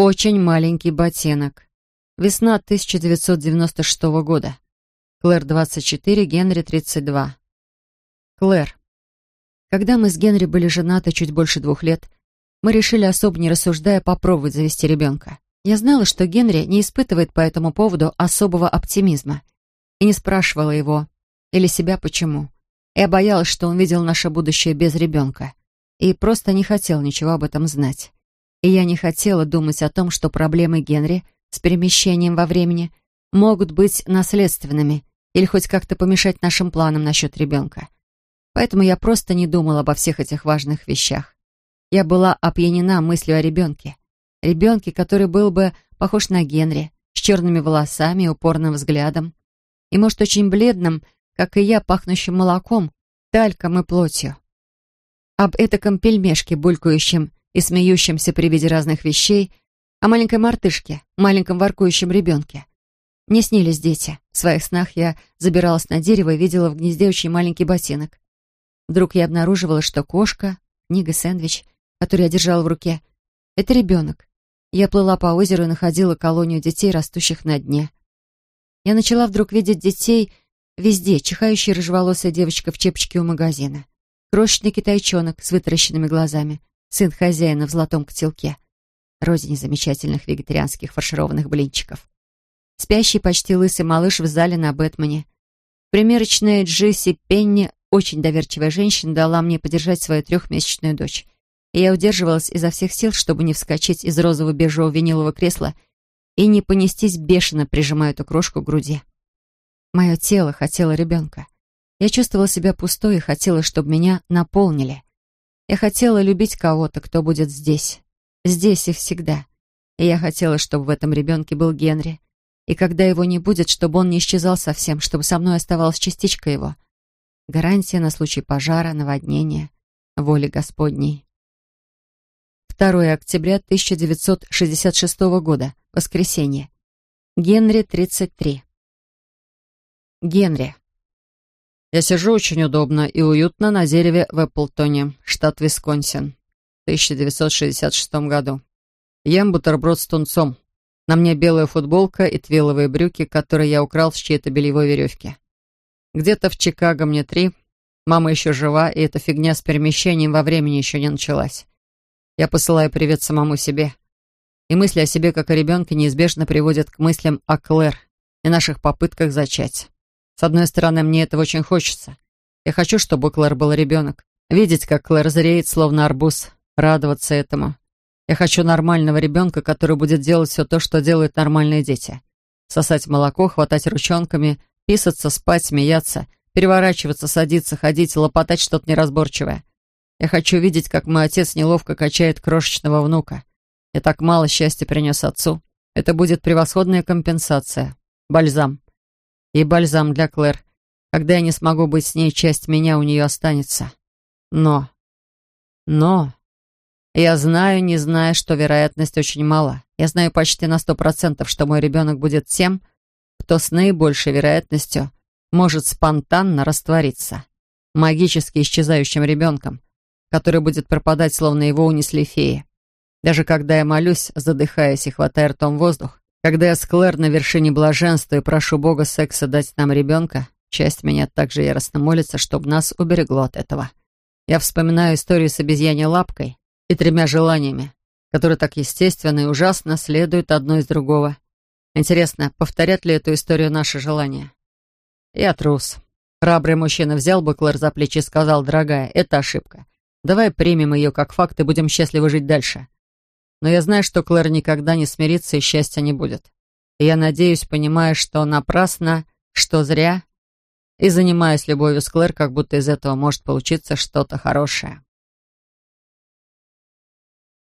Очень маленький ботинок. Весна 1996 года. Клэр 24, Генри 32. Клэр. Когда мы с Генри были женаты чуть больше двух лет, мы решили, особо не рассуждая, попробовать завести ребенка. Я знала, что Генри не испытывает по этому поводу особого оптимизма. И не спрашивала его или себя почему. Я боялась, что он видел наше будущее без ребенка. И просто не хотел ничего об этом знать. И я не хотела думать о том, что проблемы Генри с перемещением во времени могут быть наследственными или хоть как-то помешать нашим планам насчет ребенка. Поэтому я просто не думала обо всех этих важных вещах. Я была опьянена мыслью о ребенке. Ребенке, который был бы похож на Генри, с черными волосами и упорным взглядом. И, может, очень бледным, как и я, пахнущим молоком, тальком и плотью. Об этаком пельмешке, булькающем и смеющемся при виде разных вещей, о маленькой мартышке, маленьком воркующем ребенке. Мне снились дети. В своих снах я забиралась на дерево и видела в гнезде очень маленький ботинок. Вдруг я обнаруживала, что кошка, книга-сэндвич, который я держала в руке, это ребенок. Я плыла по озеру и находила колонию детей, растущих на дне. Я начала вдруг видеть детей везде, чихающая рыжеволосая девочка в чепчике у магазина, крошечный китайчонок с вытаращенными глазами, сын хозяина в золотом котелке, родине замечательных вегетарианских фаршированных блинчиков, спящий почти лысый малыш в зале на Бэтмене, примерочная Джесси Пенни очень доверчивая женщина дала мне подержать свою трехмесячную дочь. И я удерживалась изо всех сил, чтобы не вскочить из розового бежевого винилового кресла и не понестись бешено, прижимая эту крошку к груди. Мое тело хотело ребенка. Я чувствовала себя пустой и хотела, чтобы меня наполнили. Я хотела любить кого-то, кто будет здесь. Здесь и всегда. И я хотела, чтобы в этом ребенке был Генри. И когда его не будет, чтобы он не исчезал совсем, чтобы со мной оставалась частичка его — Гарантия на случай пожара, наводнения, воли Господней. 2 октября 1966 года. Воскресенье. Генри, 33. Генри. Я сижу очень удобно и уютно на дереве в Эпплтоне, штат Висконсин, в 1966 году. Ем бутерброд с тунцом. На мне белая футболка и твиловые брюки, которые я украл с чьей-то бельевой веревки. Где-то в Чикаго мне три. Мама еще жива, и эта фигня с перемещением во времени еще не началась. Я посылаю привет самому себе. И мысли о себе, как о ребенке, неизбежно приводят к мыслям о Клэр и наших попытках зачать. С одной стороны, мне этого очень хочется. Я хочу, чтобы у Клэр был ребенок. Видеть, как Клэр зреет, словно арбуз. Радоваться этому. Я хочу нормального ребенка, который будет делать все то, что делают нормальные дети. Сосать молоко, хватать ручонками Писаться, спать, смеяться, переворачиваться, садиться, ходить, лопотать что-то неразборчивое. Я хочу видеть, как мой отец неловко качает крошечного внука. Я так мало счастья принес отцу. Это будет превосходная компенсация. Бальзам. И бальзам для Клэр. Когда я не смогу быть с ней, часть меня у нее останется. Но... Но... Я знаю, не зная, что вероятность очень мала. Я знаю почти на сто процентов, что мой ребенок будет тем, кто с наибольшей вероятностью может спонтанно раствориться. Магически исчезающим ребенком, который будет пропадать, словно его унесли феи. Даже когда я молюсь, задыхаясь и хватая ртом воздух, когда я с Клэр на вершине блаженства и прошу Бога секса дать нам ребенка, часть меня также яростно молится, чтобы нас уберегло от этого. Я вспоминаю историю с обезьяней лапкой и тремя желаниями, которые так естественно и ужасно следуют одно из другого. Интересно, повторят ли эту историю наши желания? Я трус. Храбрый мужчина взял бы Клэр за плечи и сказал, дорогая, это ошибка. Давай примем ее как факт и будем счастливы жить дальше. Но я знаю, что Клэр никогда не смирится и счастья не будет. И я надеюсь, понимая, что напрасно, что зря, и занимаюсь любовью с Клэр, как будто из этого может получиться что-то хорошее.